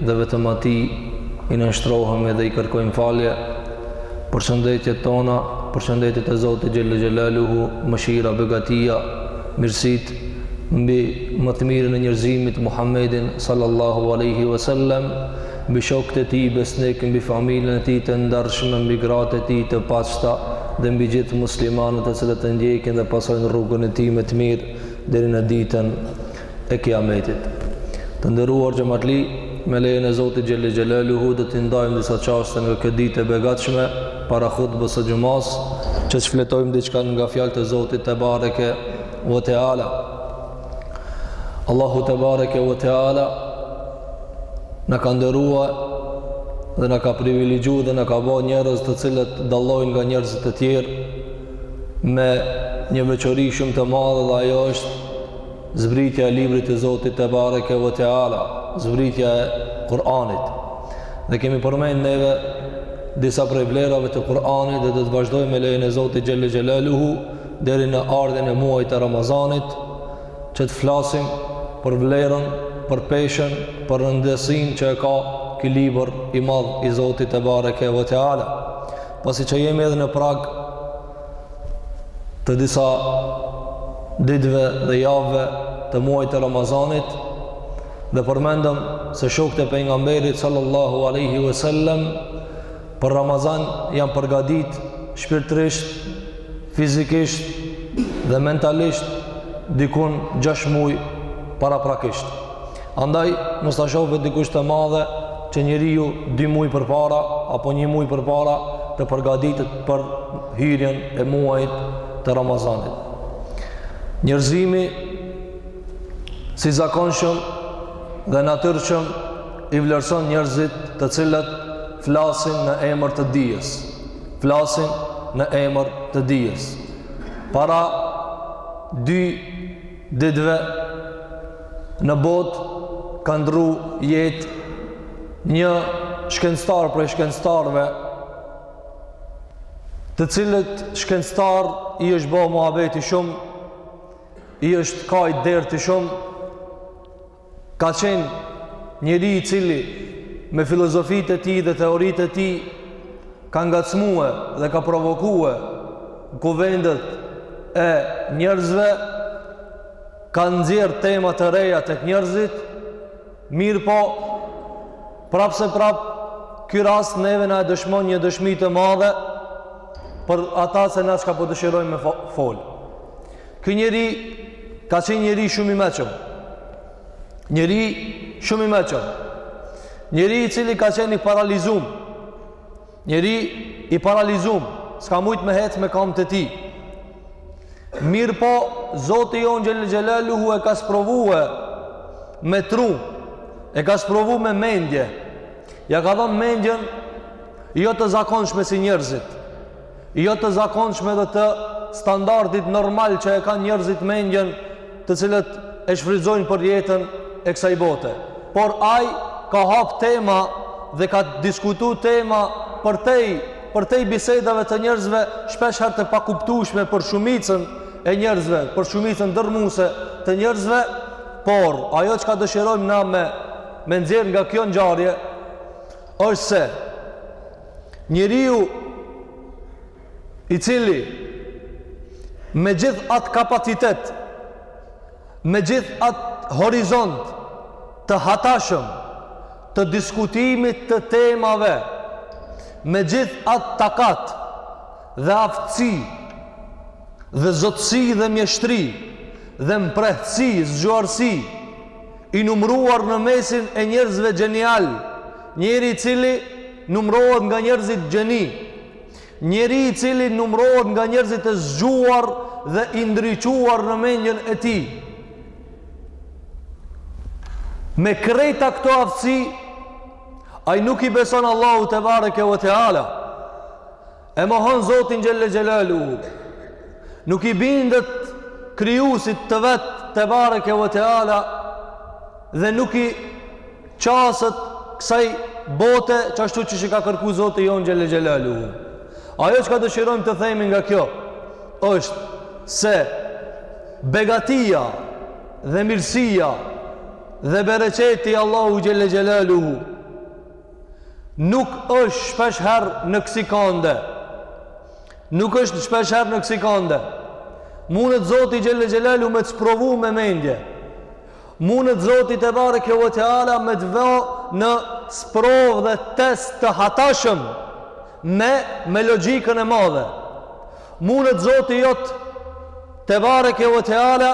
dhe vetëm Atij i nënshtrohemi dhe i kërkojmë falje, përshëndetjet tona, përshëndetjet e Zotit Xhelle Xhelaluhu, mëshira, begatia, mirësitë mbi më të mirin e njerëzimit Muhammedin Sallallahu Alaihi Wasallam, mbi shokët e tij besnik, mbi familjen e tij të ndershme, mbi gratë e tij të pastra dhe mbi gjithë muslimanët të cilët e ndjekin dhe pasojnë rrugën e tij me të mirë deri në ditën e kiametit. Të nderuar xhamatli, me lejen e Zotit xhelle xhelaluhu do t'i ndajmë disa çaste nga kjo ditë e begatshme para hutbës së xumës, që të shfletojmë diçka nga fjalët e Zotit te bareke ve teala. Allahu te bareke ve teala na ka nderu dhe na ka privilegju dhe na ka ba njerëz të cilët dallojnë nga njerëz të tjerë me një veçori shumë të madhe dhe ajo është zbritja e librit të Zotit te bareke ve teala, zbritja e Kur'anit. Dhe kemi përmend neve disa prej vlerave të Kur'anit dhe do të vazhdojmë me lejen e Zotit xhelle xhelaluhu deri në ardhjen e muajit të Ramazanit që të flasim për vlerën, për peshën, për rëndësinë që e ka ky libër i madh i Zotit te bareke ve teala. Pasi që jemi edhe në prag të disa ditëve dhe javëve të muajit të Ramazanit dhe përmendëm se shokët e pejgamberit sallallahu alaihi wasallam për Ramazan janë përgatit shpirtërisht, fizikisht dhe mentalisht dikun 6 muaj paraprakisht. Andaj, mos ta shohë dikush të madhe që njeriu dy muaj përpara apo një muaj përpara të përgatitet për hyrjen e muajit të Ramazanit. Njerëzimi si zakonshëm dhe natyrshëm i vlerëson njerëzit të cilët flasin në emër të dijes. Flasin në emër të dijes. Para dy ditëve në botë ka ndru jetë një shkencëtar prej shkencëtarve të cilët shkencëtar i është bo muhabeti shumë i është kajt derti shumë Ka qenë njeri i cili me filozofitë e tij dhe teoritë e tij ka ngacmue dhe ka provokue kuvendet e njerëzve, ka nxjerrë tema të reja tek njerëzit, mirëpo prapë se prapë ky rast neve na e dëshmon një dëshmi të madhe për ata se na çka po dëshirojmë me fol. Ky njeri ka qenë njeri shumë i meçëm. Njeri shumë i meçëm. Njeri i cili ka qenë i paralizum. Njeri i paralizum. S'ka mujtë me hecë me kamë të tij. Mirëpo, Zoti jonë xhelle xhelaluhu e ka sprovue me tru, e ka sprovu me mendje, ja ka dhonë mendjen, jo të zakonshme si njerëzit, jo të zakonshme dhe të standardit normal që e kanë njerëzit mendjen të cilët e shfrytëzojnë për jetën e kësaj bote. Por ai ka hap tema dhe ka diskutu tema përtej, përtej bisedave të njerëzve shpesh herë të pakuptueshme për shumicën e njerëzve, për shumicën dërrmuese të njerëzve, por ajo çka dëshirojmë na me me nxjerr nga kjo ngjarje është se njeriu i cili me gjithë atë kapacitet me gjithë atë horizont të hatashëm të diskutimit të temave me gjithë atë takat dhe aftësi dhe zotësi dhe mjeshtri dhe mprehtësi zgjuarësi i numëruar në mesin e njerëzve gjenial, njeri i cili numërohet nga njerëzit gjeni, njeri i cili numërohet nga njerëzit e zgjuar dhe i ndriçuar në mendjen e tij. Me krejta këto aftësi, ai nuk i beson Allahut tebareke ve teala. E mohon Zotin xhelle xhelaluhu Nuk i bindet krijusit të vet tebareke ve teala Dhe nuk i qaset kësaj bote qashtu qysh i ka kërku Zoti jonë xhelle xhelaluhu Ajo çka dëshirojmë të themi nga kjo është se begatia dhe mirësia dhe bereqeti i Allahut xhelle xhelaluhu nuk është shpesh herë në kësi kande nuk është shpesh herë në kësi kande mundet zoti xhelle xhelalu me të sprovu me mendje mundet zoti tebareke ve teala me të vë në sprovë dhe test të hatashëm me, me logikën e madhe mundet zoti jot tebareke ve teala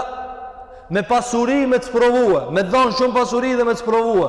me pasuri me të sprovu me të dhanë shumë pasuri dhe me të sprovu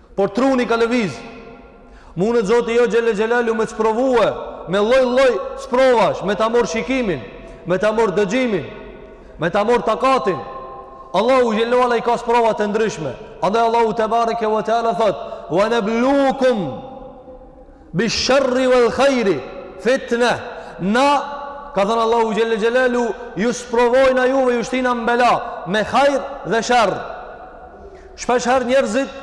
Por truni ka lëviz. Mundet Zoti jot xhelle xhelalu me të sprovue, me lloj lloj sprovash, me ta morr shikimin, me ta morr dëgjimin, me ta morr takatin. Allahu xhelle ve ala i ka sprova të ndryshme. Andaj Allahu tebareke ve teala thotë: "Wa nabluukum" Bish-sharri wal khairi fitne. Na ka thënë Allahu xhelle xhelaluhu, ju sprovojna juve, ju shtina në bela, me hajr dhe sherr. Shpesh herë njerëzit,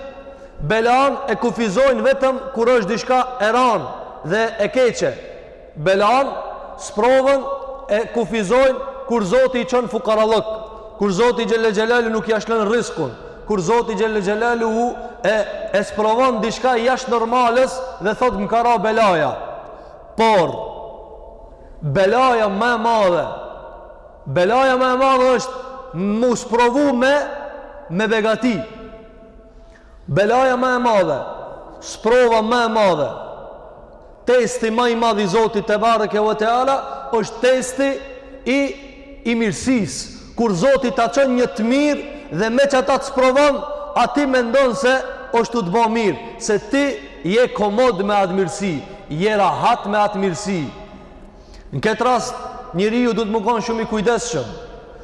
belan e kufizojnë vetëm kur është diçka e randë dhe e keqe. Belan, sprovën e kufizojnë kur zoti i çon fukarallëk, kur zoti xhelle xhelaluhu nuk ia lshon rizkun, Kur Zoti xhelle xhelaluhu e e sprovon diçka jashtë normales dhe thotë më ka ra belaja. Por belaja ma e madhe belaja ma e madhe është m'u sprovu me me begati. Belaja ma e madhe, sprova më e madhe Testi ma i madh i Zotit tebareke ve teala është testi i i mirësisë, kur Zoti ta çon një të mirë dhe me qata të sprovon, a ti mendon se është tu ta bo mirë, se ti je komod me atë mirësi, je rahat me atë mirësi. Në këtë rast, njeriu duhet me kon shumë i kujdesshëm,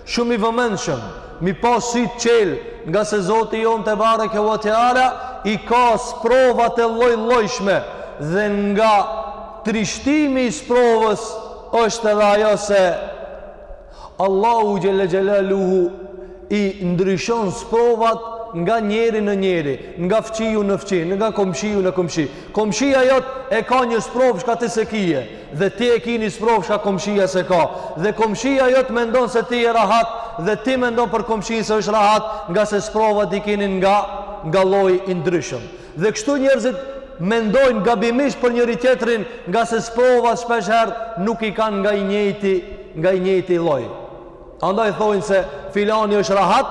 shumë i vëmendshëm, m'i pas sytë çelë, ngase Zoti jonë tebareke ve teala, i ka sprovat e llojllojshme, dhe nga trishtimi i sprovës, është edhe ajo se Allahu xhelle xhelaluhu i ndryshon sprovat nga njeri në njeri, nga fqiu në fqi, nga komshiu në komshi. Komshia jot e ka një sprovë shka ti s'e kije, dhe ti e ki një sprovë shka komshia s'e ka. Dhe komshia jot mendon se ti je rahat, dhe ti mendon për komshinë se është rahat, ngase sprovat i kini nga, nga lloj i ndryshëm. Dhe kështu njerëzit mendojnë gabimisht për njëri-tjetrin, ngase sprovat shpeshherë nuk i kanë nga i njëjti nga i njëjti lloj. Andaj thojnë se filani është rahat,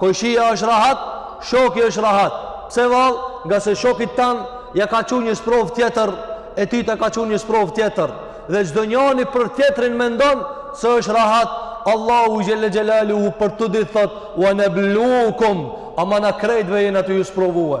kojshia është rahat, shoki është rahat. Pse vallë? Ngase shokit tand ia ka çu një sprovë tjetër, e ty ta ka çu një sprovë tjetër. Dhe çdo njani për tjetrin mendon se është rahat. Allahu xhelle xhelaluhu për ta ditë thotë: "Wa nabluukum", ama na krejtve jena tu ju sprovue.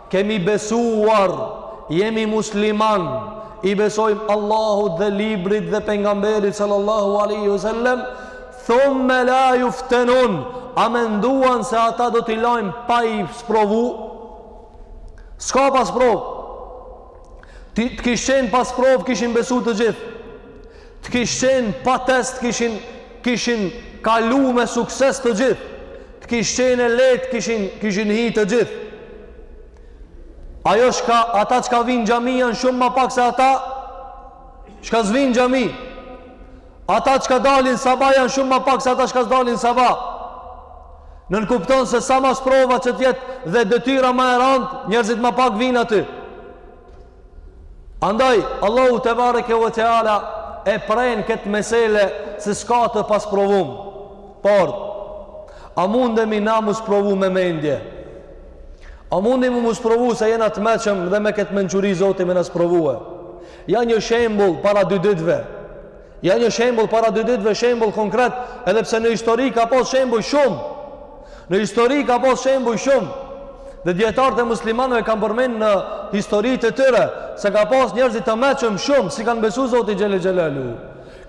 Kemi besuar, jemi muslimanë, i besojmë Allahut dhe librit dhe pejgamberit sallallahu aleyhi sallem, thumme la juftenun, a menduan se ata do t'i lajmë pa i sprovu? S'ka pa sprovë. Të kish qenë pa sprovë, kishin besu të gjithë. Të kish qenë pa test kishin kishin kalu me sukses të gjithë. Të kish qenë e lehtë kishin kishin hi të gjithë. Ajo shka ata çka vijnë xhami janë shumë ma pak se ata çka s'vijnë xhami. Ata çka dalin sabah janë shumë ma pak se ata çka s'dalin sabah. Nënkupton se sa ma sprova që të jetë dhe detyra ma e randë, njerëzit ma pak vijnë aty. Andaj, Allahu tebareke ve teala e pren këtë mesele se s'ka të pasprovum. Por, a mundemi na mu sprovu me mendje? A mundemi mu sprovu se jena të meçëm dhe me këtë mençuri Zoti me na sprovue? Ja një shembull para dy ditëve. Ja një shembull para dy ditëve shembull konkret, edhe pse në histori ka pas shembuj shumë. Në histori ka pas shembuj shumë. Dhe dietarët e muslimanëve kanë përmend në historitë e tyre se ka pas njerëz të meçëm shumë, s'i kanë besu Zotit xhelle xhelaluhu.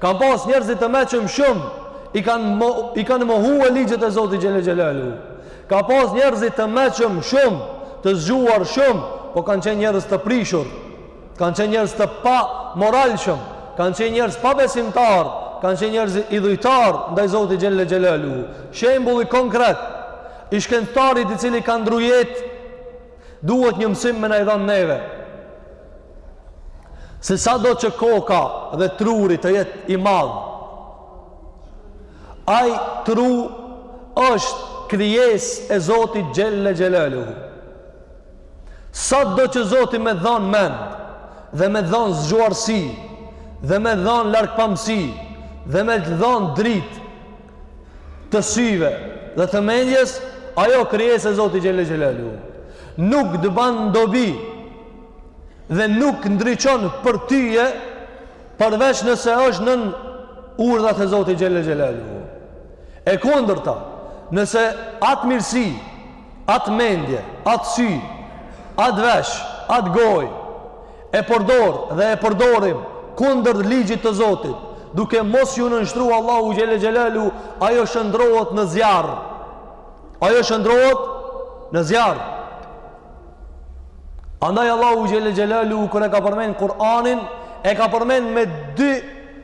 Ka pas njerëz të meçëm shumë, i kanë i kanë mohue ligjet e Zotit xhelle xhelaluhu. Ka pas njerëz të meçëm shumë, të zgjuar shumë, po kanë qenë njerëz të prishur. Kanë qenë njerëz të pamoralshëm, kanë qenë njerëz pabesimtarë, kanë qenë njerëz idhujtarë ndaj Zotit Xhelle Xhelaluhu. Shembulli konkret i shkencëtarit i cili ka ndrru jetë duhet një mësim me na i dhanë neve. Se sado që koka dhe truri të jetë i madh. Ai tru është krijesë e Zotit Xhelle Xhelaluhu. Sado që Zoti me dhanë mend, dhe me dhanë zgjuarsi, dhe me dhanë largpamësi, dhe me t'dhanë dritë të syve dhe të mendjes, ajo krijesë e Zotit Xhelle Xhelaluhu nuk të ban dobi dhe nuk ndriçon për tyje përveç nëse është nën urdhrat e Zotit Xhelle Xhelaluhu. E kundërta, nëse atë mirësi, atë mendje, atë sy, atë vesh, atë gojë, e përdor dhe e përdorim kundër ligjit të Zotit, duke mos iu nënshtru Allahut Xhelle Xhelaluhu, ajo shndërrohet në zjarr. Ajo shndërrohet në zjarr. Andaj Allahu Xhelle Xhelaluhu, kur e ka përmend Kur'anin, e ka përmend me dy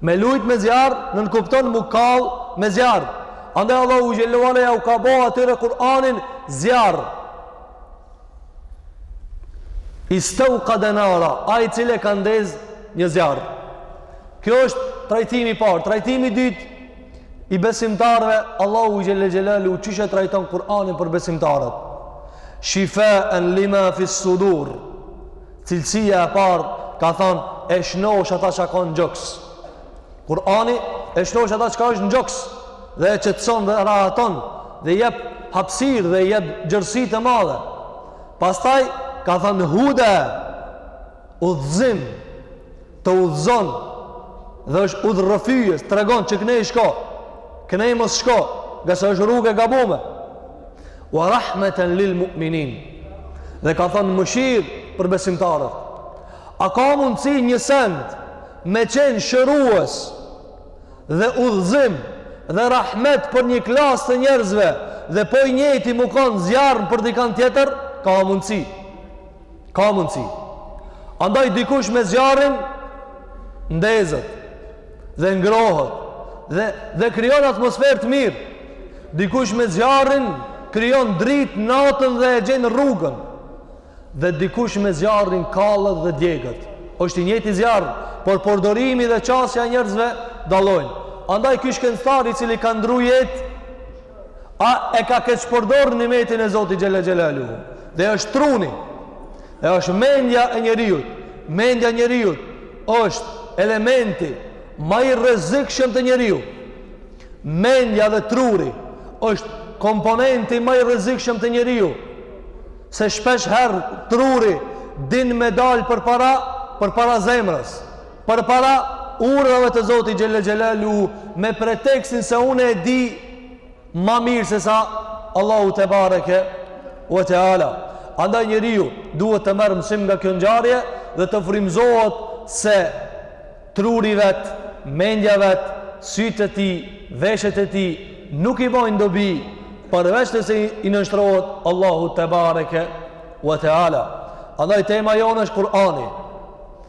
Me lujt me zjarr nënkupton mu kall me zjarr. Andaj Allahu xhelle ve ala ja u ka bo atyre Kur'anin zjarr. Istewkade nara, ai i cili ka ndez një zjarr. Kjo është trajtimi i parë, trajtimi i dytë i besimtarëve, Allahu xhelle xhelaluhu qysh e trajton Kur'anin për besimtarët. Shifaun lima fis sudur. Cilësia e parë ka thanë e shnosh atë çka ka në gjoks. Kurani e shnosh atë çka është në gjoks dhe e qetëson dhe e rahaton dhe i jep hapësirë dhe i jep gjërësi të madhe. Pastaj ka thanë huda udhëzim të udhëzon dhe është udhërrëfyes, tregon që knej shko, knej mos shko, ngase është rrugë e gabume. wa rahmatan lil mu'minin dhe ka thënë mëshirë për besimtarët a ka mundësi një send me qenë shërues dhe udhëzim dhe rahmet për një klasë të njerëzve dhe po i njëjti më kanë zjarr për dikan tjetër ka mundësi Ka mundësi. Andaj dikush me zjarrin ndezet dhe ngrohet dhe, dhe krijon atmosferë të mirë. Dikush me zjarrin krijon dritë natën dhe e gjen rrugën. Dhe dikush me zjarrin kallet dhe djeget. është i njëjti zjarr, por përdorimi dhe qasja e njerëzve dallojnë. Andaj ky shkencëtar i cili ka ndrru jetë, A e ka keqpërdorë nimetin e Zotit xhelle xhelaluhu. Dhe është truni. E është mendja e njeriut. Mendja e njeriut është elementi ma i rrezikshëm te njeriu. Mendja dhe truri është komponenti ma i rrezikshëm te njeriu. Se shpesh herë truri din me dalë përpara, përpara zemrës. Përpara urdhrave të Zotit xhelle xhelaluhu me pretekstin se unë e di më mirë se sa Allahu tebareke ve teala. Andaj njeriu duhet të merr mësim nga kjo ngjarje dhe të frymëzohet se truri vet, mendja vet, sytë e tij, veshët e tij nuk i bojnë dobi përveç nëse i nënshtrohet Allahu tebareke ve teala. Andaj tema jonë është Kur'ani.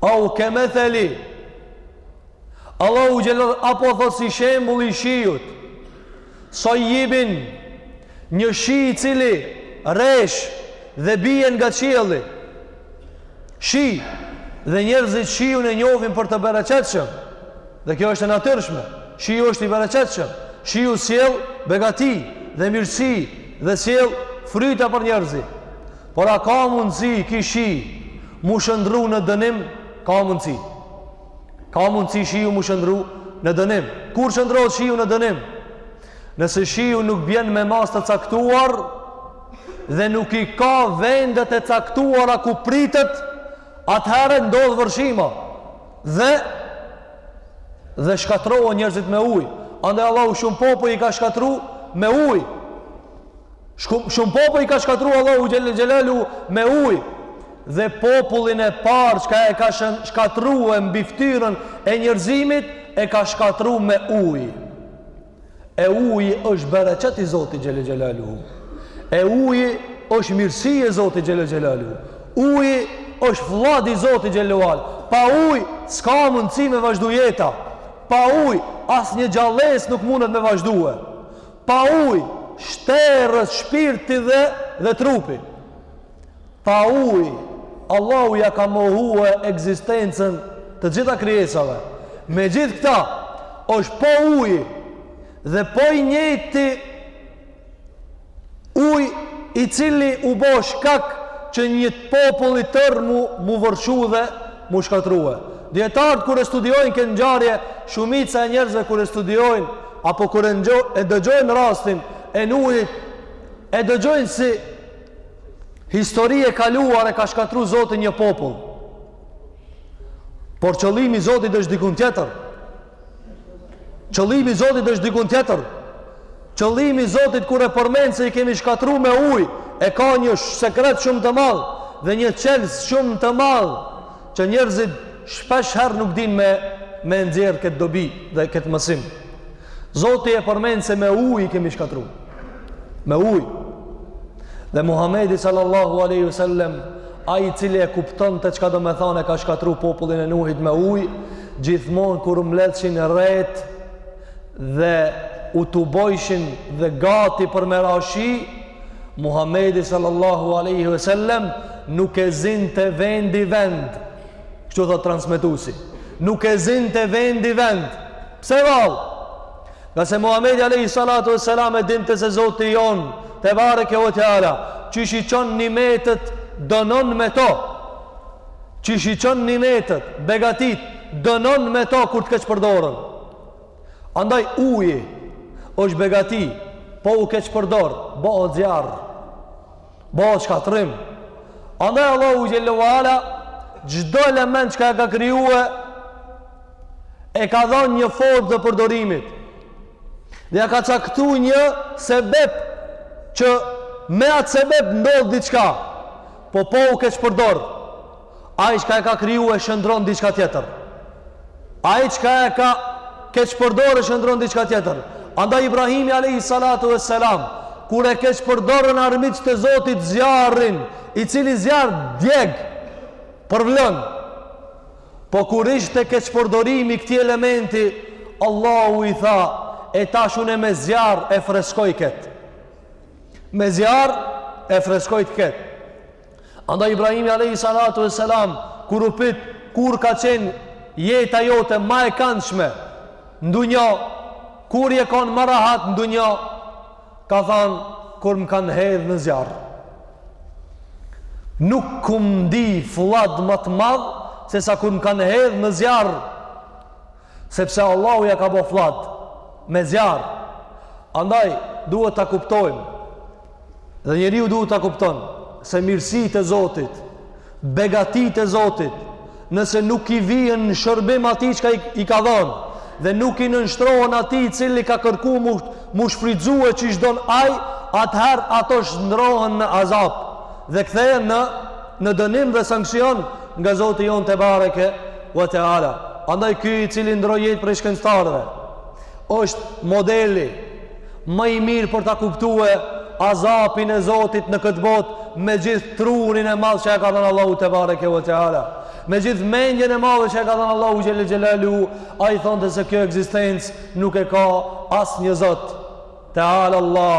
Au kemetheli Allahu xhel apo thotë si shembulli i shiut sojjibin Një shi i cili resh dhe bjen nga qielli Shi dhe njerëzit shiun e njofin për të bereqetshëm Dhe kjo është e natyrshme Shiu është i bereqetshëm Shiu sjell begati dhe mirësi dhe sjell fryta për njerëzit Por a ka mundësi ky shi mu shëndrru në dënim? Ka mundësi. Ka mundësi shiu mu shëndrru në dënim. Kur shëndrrohet shiu në dënim? Nëse shiu nuk bjen me masë të caktuar dhe nuk i ka vendet e caktuara ku pritet, atëherë ndodh vërshima dhe dhe shkatrrohen njerëzit me ujë. Andaj Allahu shumë popuj i ka shkatrru me ujë. Shumë, shumë popuj i ka shkatrru Allahu xhelle xhelaluhu me uj dhe popullin e parë çka e ka shkatrru mbi ftyrën e njerëzimit e ka shkatrru me uj e uji është bereqet i Zotit xhelle xhelaluhu e uji është mirësi e Zotit xhelle xhelaluhu uji është vladi Zotit xhelle ve ala pa uj s'ka mundësi me vazhdu jeta pa uj asnjë gjallesë nuk mundet me vazhdu e Pa ujë, shterret shpirti dhe, dhe trupi. Pa ujë, Allahu ja ka mohue ekzistencën të gjitha krijesave. Me gjithë këtë, është po uji dhe po i njëjti ujë i cili u bo shkak që një popull i tërë m'u, m'u vërshu dhe m'u shkatërrue. Dijetarët kur e studiojnë kët ngjarje, shumica e njerëzve kur e studiojnë Apo kur e ngjo e dëgjojnë rastin e Nuhit, e dëgjojnë si histori e kaluar e ka shkatërru Zoti një popull. Por qëllimi i Zotit është diku tjetër. Qëllimi i Zotit është diku tjetër. Qëllimi i Zotit kur e përmend se i kemi shkatërru me ujë, e ka një sekret shumë të madh dhe një çelës shumë të madh që njerëzit shpesh herë nuk dinë me me e nxjerrë këtë dobi dhe këtë mësim. Zoti e përmend se me uj i kemi shkatërru. Me uj. Dhe Muhamedi sallallahu aleyhi sallem, ai i cili e kuptonte çka do me thanë e ka shkatërru popullin e Nuhit me uj, gjithmonë kur u mbledhshin retë, dhe u tubojshin dhe gati për me ra shi, Muhammedi sallallahu aleyhi ve sellem nuk e zinte vendi vend. Kështu tha transmetusi. Nuk e zinte vendi vend. Pse vallë? Ngase Muhammedi aleyhi salatu ve selam e dinte se Zoti jonë, tebareke ve teala, qysh i çon nimetet dënon me to. Qysh i çon nimetet, begatitë, dënon me to kur të keqpërdoren. Andaj uji është begati, po u keqpërdor, bahet zjarr, bahet shkatërrim. Andaj Allahu xhelle ve ala, çdo element çka e ka krijue, ia ka dhanë një formë të përdorimit. Dhe ja ka caktu një sebeb që me atë sebeb ndodh diçka. Po po u keqpërdor. Ai çka e ka kriju e shndërron diçka tjetër. Ai çka e ka keqpërdor e shndërron diçka tjetër. Andaj Ibrahimi alayhi salatu vesselam kur e keqpërdorën armiqtë e Zotit zjarrin, i cili zjarr djeg përvlon. Po kur ishte keqpërdorimi i këtij elementi, Allahu i tha, e tash unë me zjarr e freskoj këtë. me zjarr e freskoj këtë. Andaj Ibrahimi alayhi salatu vesselam kur u pyet kur ka qenë jeta jote ma e kandshme n'dynja kur je kanë ma rahat n'dynja ka thanë kur më kanë hedhë në zjarr. Nuk kam ndi fllad ma të madh se sa kur më kanë hedhë në zjarr. Sepse Allahu ja ka bo flakë me zjarr. Andaj duhet ta kuptojmë dhe njeriu duhet ta kupton se mirësitë e Zotit, begatitë e Zotit, nëse nuk i vijen në shërbim atij çka i ka dhënë dhe nuk i nënshtrohen atij i cili ka kërku m'u, m'u shfrytëzue qysh don ai, atëherë ato shndërrohen në azab dhe kthehen në në dënim dhe sanksion nga Zoti jonë tebareke ve teala. Andaj ky i cili ndroi jetë prej shkencëtarëve është modeli më i mirë për ta kuptue azabin e Zotit në këtë botë me gjithë trurin e madh që ia ka dhënë Allahu tebareke ve teala me gjithë mendjen e madhe që ia ka dhënë Allahu xhel-le xhelaluhu ai thonte se kjo ekzistencë nuk e ka asnjë Zot tealallah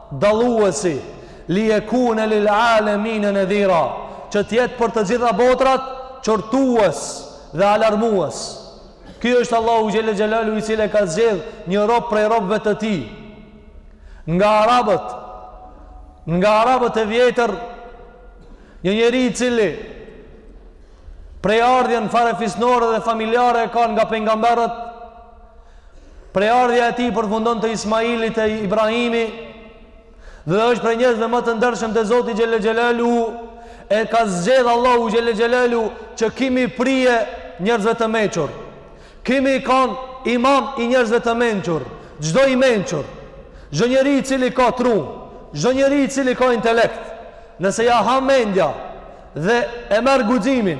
Dalluesi, Lijekune lil'alemine nedhira, Që të jetë për të gjitha botërat, qortues dhe alarmues. Ky është Allahu xhel-le xhelaluhu i cili e ka zgjedh një rob prej robëve të tij. Nga arabët, nga arabët e vjetër, një njeri i cili prejardhjen farefisnore dhe familjare e ka nga pejgamberët, Prejardhja e tij përfundon te Ismaili, te Ibrahimi dhe është prej njerëzve më të ndershëm te Zoti xhel-le xhelaluhu, e ka zgjedh Allahu xhel-le xhelaluhu që ky me i prije njerëzve të mençur. Ky me kanë imam i njerëzve të mençur, çdo i mençur, çdo njeri i cili ka tru, çdo njeri i cili ka intelekt, nëse ja ha mendja dhe e merr guximin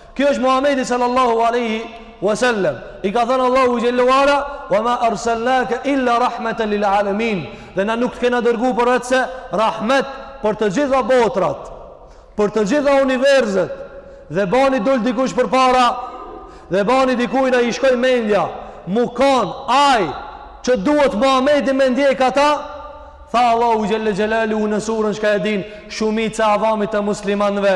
Ky është Muhamedi sallallahu alaihi wasallam. I ka thënë Allahu xhel-le ve ala, "Wa ma arsalnaka illa rahmatan lil alamin." Dhe na nuk të kena dërgu përveçse rahmet për të gjitha botrat, për të gjitha universet. Dhe bani e dul dikush përpara dhe bani dikujt na i shkoi mendja, me kon ai që duhet Muhamedi me ndjek ata, tha Allahu xhel-le xhelaluhu në surën çka e din shumica e avamit të muslimanëve.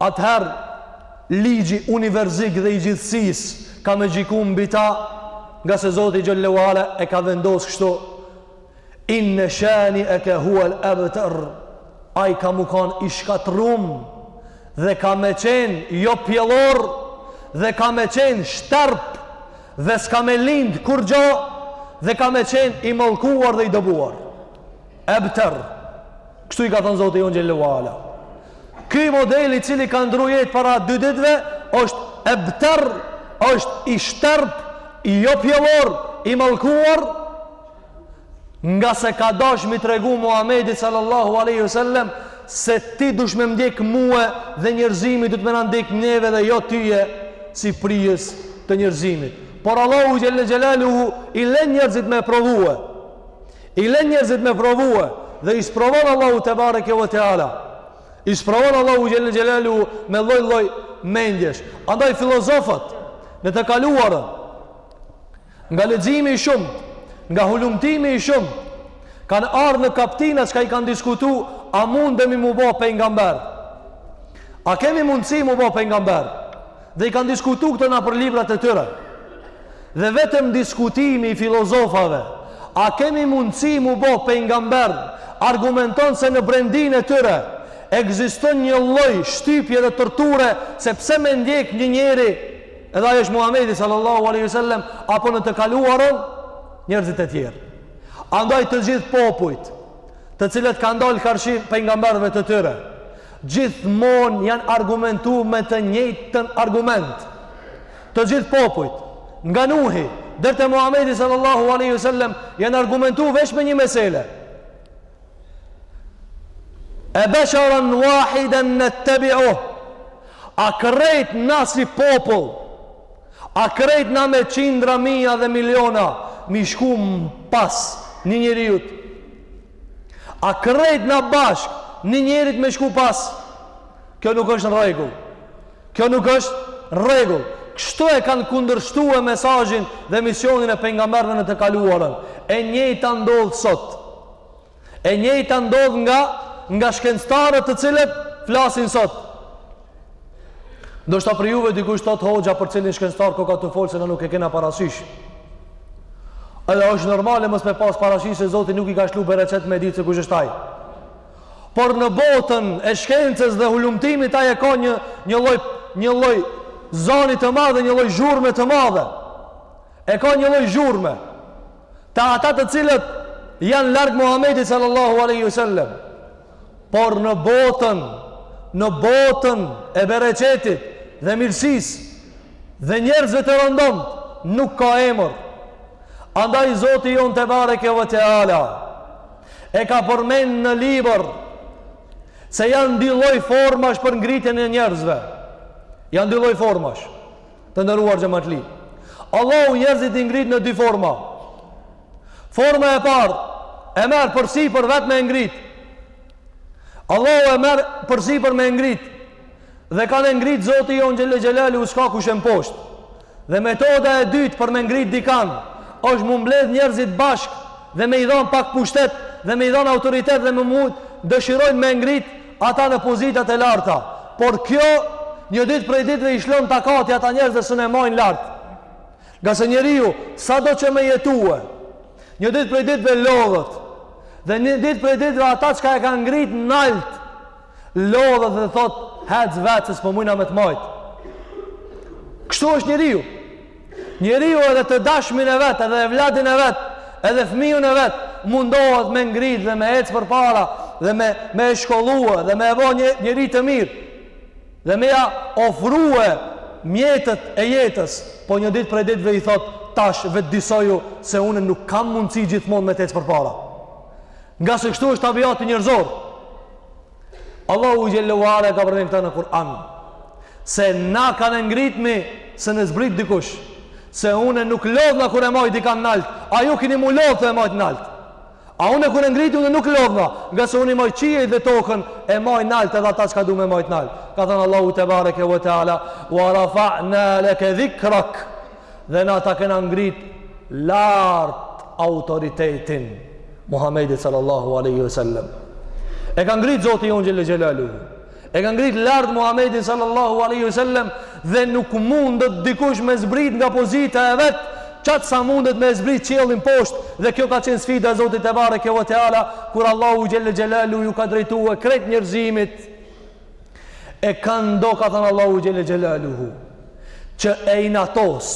atëherë ligji univerzik dhe i gjithësisë ka me gjiku mbi ta, ngase Zoti xhel-le ve ala e ka vendosë kështu, inne shanieke huvel ebter, ai ka me kanë i shkatrum, dhe ka me qenë jo pjellor, dhe ka me qenë shterp, dhe s'ka me lind kurgjo, dhe ka me qenë i mallkuar dhe i dëbuar. Ebter. Kështu i ka thënë Zoti jonë xhele ve ala. Ky model i cili ka ndru jetë para dy ditëve është ebter, është i shterp, jopjellor, i mallkuar ngase ka dash mi tregu Muhamedi sallallahu alaihi wasallam se ti duhesh me ndjek mua dhe njerëzimi duhet me na ndjek neve dhe jo tyje si prijës të njerëzimit. Por Allahu xhele xhelaluhu i len njerëzit me e provue. I len njerëzit me provue dhe i sprovon Allahu tebareke ve teala. I sprovon Allahu xhele xhelaluhu me lloj lloj mendjesh. Andaj filozofët në të kaluarën nga leximi i shumtë, nga hulumtimi i shumtë, kanë ardh në kaptina çka i kanë diskutu, a mundemi mu bo pengamber? A kemi mundësi mu bo pengamber? Dhe i kanë diskutu këto nëpër librat e tyre. Dhe vetëm diskutimi i filozofave, a kemi mundësi mu bo pengamber, argumenton se në brendinë e tyre, ekziston një lloj shtypje dhe torture, se pse me ndjek një njeri, edhe ai është Muhamedi sallallahu aleyhi sallem, apo në të kaluarën, njerëzit e tjerë. Andaj të gjithë popujt, të cilët kanë dalë karshi pengamberve të tyre, gjithmonë janë argumentu me të njëjtin argument. Të gjithë popujt, nga Nuhi, deri te Muhammedi sallallahu aleyhi sallem, janë argumentu veç me një mesele. E besheran wahiden nettebiu, a krejt na si popull, a krejt na me qindra mija dhe miliona, mi shku pas një njeriut, A krejt na bashkë një njerit me shku pas? Kjo nuk është në regull. Kjo nuk është në regull. Kështu e kanë kundërshtue mesazhin dhe misionin e pengamberve në të kaluarën. E njëjta ndodh sot. E njëjta ndodh nga, nga shkencëtarët të cilët flasin sot. Ndoshta prej juve dikush thotë hoxha për cilin shkencëtar koka tu fol se na nuk e kena parasysh. Edhe është normale mos me pas parasysh se Zoti nuk i ka çu bereqet me ditë se kush është ai. Por në botën e shkencës dhe hulumtimit ai e ka një, një, lloj, një lloj zani të madh, një lloj zhurme të madhe. E ka një lloj zhurme. Te ata të cilët janë larg Muhammedit sallallahu aleyhi sallam. Por në botën, në botën e bereqetit dhe mirësisë dhe njerëzve të rëndomtë, nuk ka emër. Andaj Zoti jonë tebareke ve teala e ka përmend në libër se janë dy lloj formash për ngritjen e njerëzve. Janë dy lloj formash. Të nderuar xhamatli. Allahu njerëzit i ngrit në dy forma. Forma e parë e merr përsipër vetë me e ngrit. Allahu e merr përsipër me e ngrit. Dhe kan e ngrit Zoti jonë xhelle xhelaluhu s'ka kush e mposht. Dhe metoda e dytë për me ngrit dikan është m'u mbledh njerëzit bashkë dhe me i dhan pak pushtet dhe me i dhan autoritet dhe me mut dëshirojnë me e ngrit ata në pozitat e larta. Por kjo një ditë prej ditëve i lshon takati ata njerëz dhe s'un e majnë lart. Ngase njeriu, sado që me jetue, një ditë prej ditëve lodhet, dhe një ditë prej ditëve ata çka e ka ngrit nalt, lodhet dhe thotë, hec vetë, se s'po mujna me të majt. Kështu është njeriu. Njeriu edhe të dashmin e vet, edhe evladin e vet, edhe fëmijën e vet, mundohet me ngrit dhe me ecë përpara, dhe me, me e shkollue, dhe me e bo një, njeri të mirë. Dhe me ja ofrue mjetet e jetës, po një ditë prej ditëve i thotë, Tash vetëdijesoju se unë nuk kam mundësi gjithmonë me të ecë përpara. Ngase kështu është tabiati njerëzor. Allahu xhelle ue ala ka përmend këtë në Kur'an se na kan e ngritmi s'un e zbrit dikush se une nuk lodhna kur e maj dikan nalt a ju kini m'u lodh tu e majt nalt A unë kur e ngriti unë nuk lodhna, ngase unë i maj qiejt dhe tokën, e maj nalt edhe ata çka du me e majt nalt. Ka thanë Allahu tebareke ve teala, "Wa rafa'na laka dhikrak." Dhe na ta kena ngrit lart autoritetin Muhamed sallallahu alaihi wasallam. E ka ngrit Zoti jonë xhelle xhelaluhu. E ka ngrit lart Muhamedin sallallahu alaihi wasallam dhe nuk mundet dikush me zbrit nga pozita e vet qat sa mundet me zbrit qiellin poshtë dhe kjo ka qenë sfida e Zotit tebareke ve teala kur Allahu xhelle xhelaluhu ju ka drejtu krejt njerëzimit e këndo ka thanë Allahu xhelle xhelaluhu që e inatos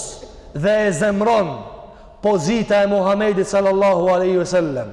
dhe e zemron pozita e Muhammedit sallallahu aleyhi ve sellem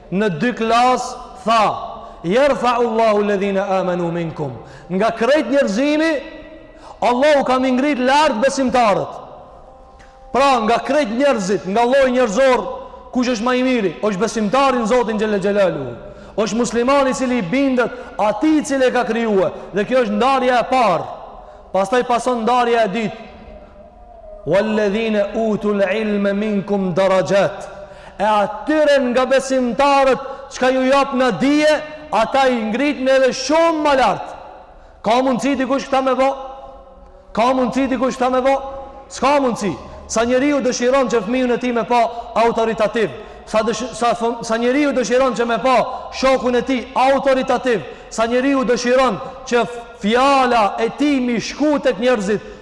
Në dy klasë tha, Yerfa'i Allahu alladhina amanu minkum. Nga krejt njerëzimi, Allahu ka me i ngrit lart besimtarët. Pra, nga krejt njerëzit, nga lloji njerëzor, kush është ma i miri? Është besimtari në Zotin xhelle xhelaluhu. Është muslimani i cili i bindet atij i cili e ka krijue. Dhe kjo është ndarja e parë. Pastaj pason ndarja e dytë. Walladhina utul ilma minkum darajat. E atyre nga besimtarët çka ju japna dije, ata i ngritim edhe shumë ma lart. Ka mundësi dikush këta me bo? Ka mundësi dikush këta me bo? S'ka mundësi. Sa njeriu dëshiron që fëmijën e tij me pa autoritativ, sa dësh, sa sa njeriu dëshiron që me pa shokun e tij autoritativ, sa njeriu dëshiron që fjala e tij me i shku tek njerëzit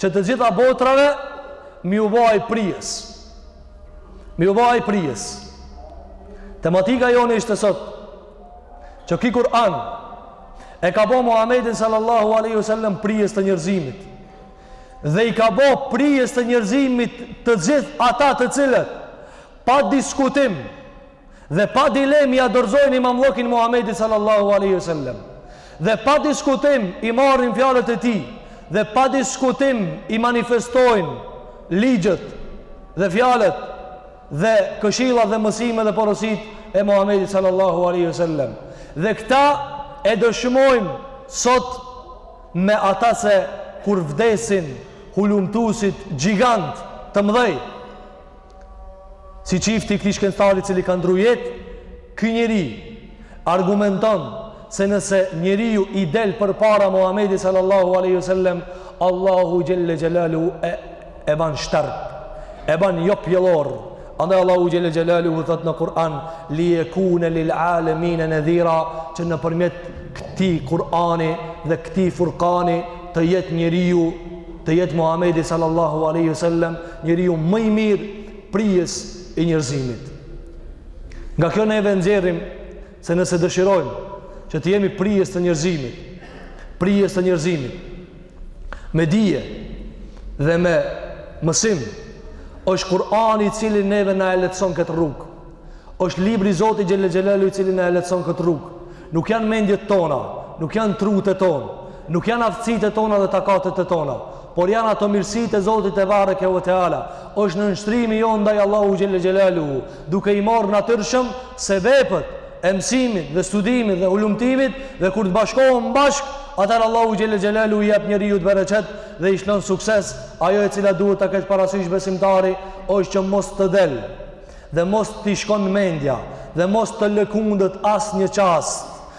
Që të gjitha botrave me u bo ai prijës. Me u bo ai prijës. Tematika jonë ishte sot që ky Kur'an e ka bo Muhammedin sallallahu aleyhu sallem prijës të njerëzimit dhe i ka bo prijës të njerëzimit të gjithë ata të cilët pa diskutim Dhe pa dilemë ia dorëzojnë imamllëkin Muhamedit sallallahu alaihi wasallam. Dhe pa diskutim i marrin fjalët e tij dhe pa diskutim i manifestojnë ligjet dhe fjalët dhe këshillat dhe mësimet dhe porositë e Muhamedit sallallahu alaihi wasallam. Dhe këtë e dëshmojmë sot me ata se kur vdesin hulumtuesit gjigantë të mëdhej si çifti i këtij shkencëtari i cili ka ndrru jetë ky njeri argumenton se nëse njeriu i del përpara Muhammedi sallallahu aleyhi sallem Allahu xhelle xhelaluhu e ban shterp e ban jo pjellor andaj Allahu xhelle xhelaluhu thotë në Kur'an li jekune lil alemine nedhira që nëpërmjet këtij Kur'ani dhe këtij Furkani të jetë njeriu të jetë Muhammedi sallallahu aleyhi sallem njeriu më i mirë prijës i njerëzimit. Nga kjo ne e nxjerrim se nëse dëshirojmë që të jemi prijës të njerëzimit, prijës të njerëzimit me dije dhe me mësim, është Kur'ani i cili neve na e lehtëson këtë rrugë. Është libri i Zotit Xhelle Xhelaluhu i cili na e lehtëson këtë rrugë. Nuk janë mendjet tona, nuk janë trutë tona, nuk janë aftësitë tona dhe takatet tona, Por janë ato mirësitë e Zotit tebareke ve teala, është nënshtrimi jonë ndaj Allahu xhelle xhelaluhu, duke i marrë natyrshëm sebepet e mësimit dhe studimit dhe hulumtimit dhe kur të bashkohen bashkë, atëherë Allahu xhelle xhelaluhu i jep njeriut bereqet dhe i lshon sukses, ajo e cila duhet ta ketë parasysh besimtari është që mos të del dhe mos t'i shkon mendja dhe mos të lëkundet asnjë çast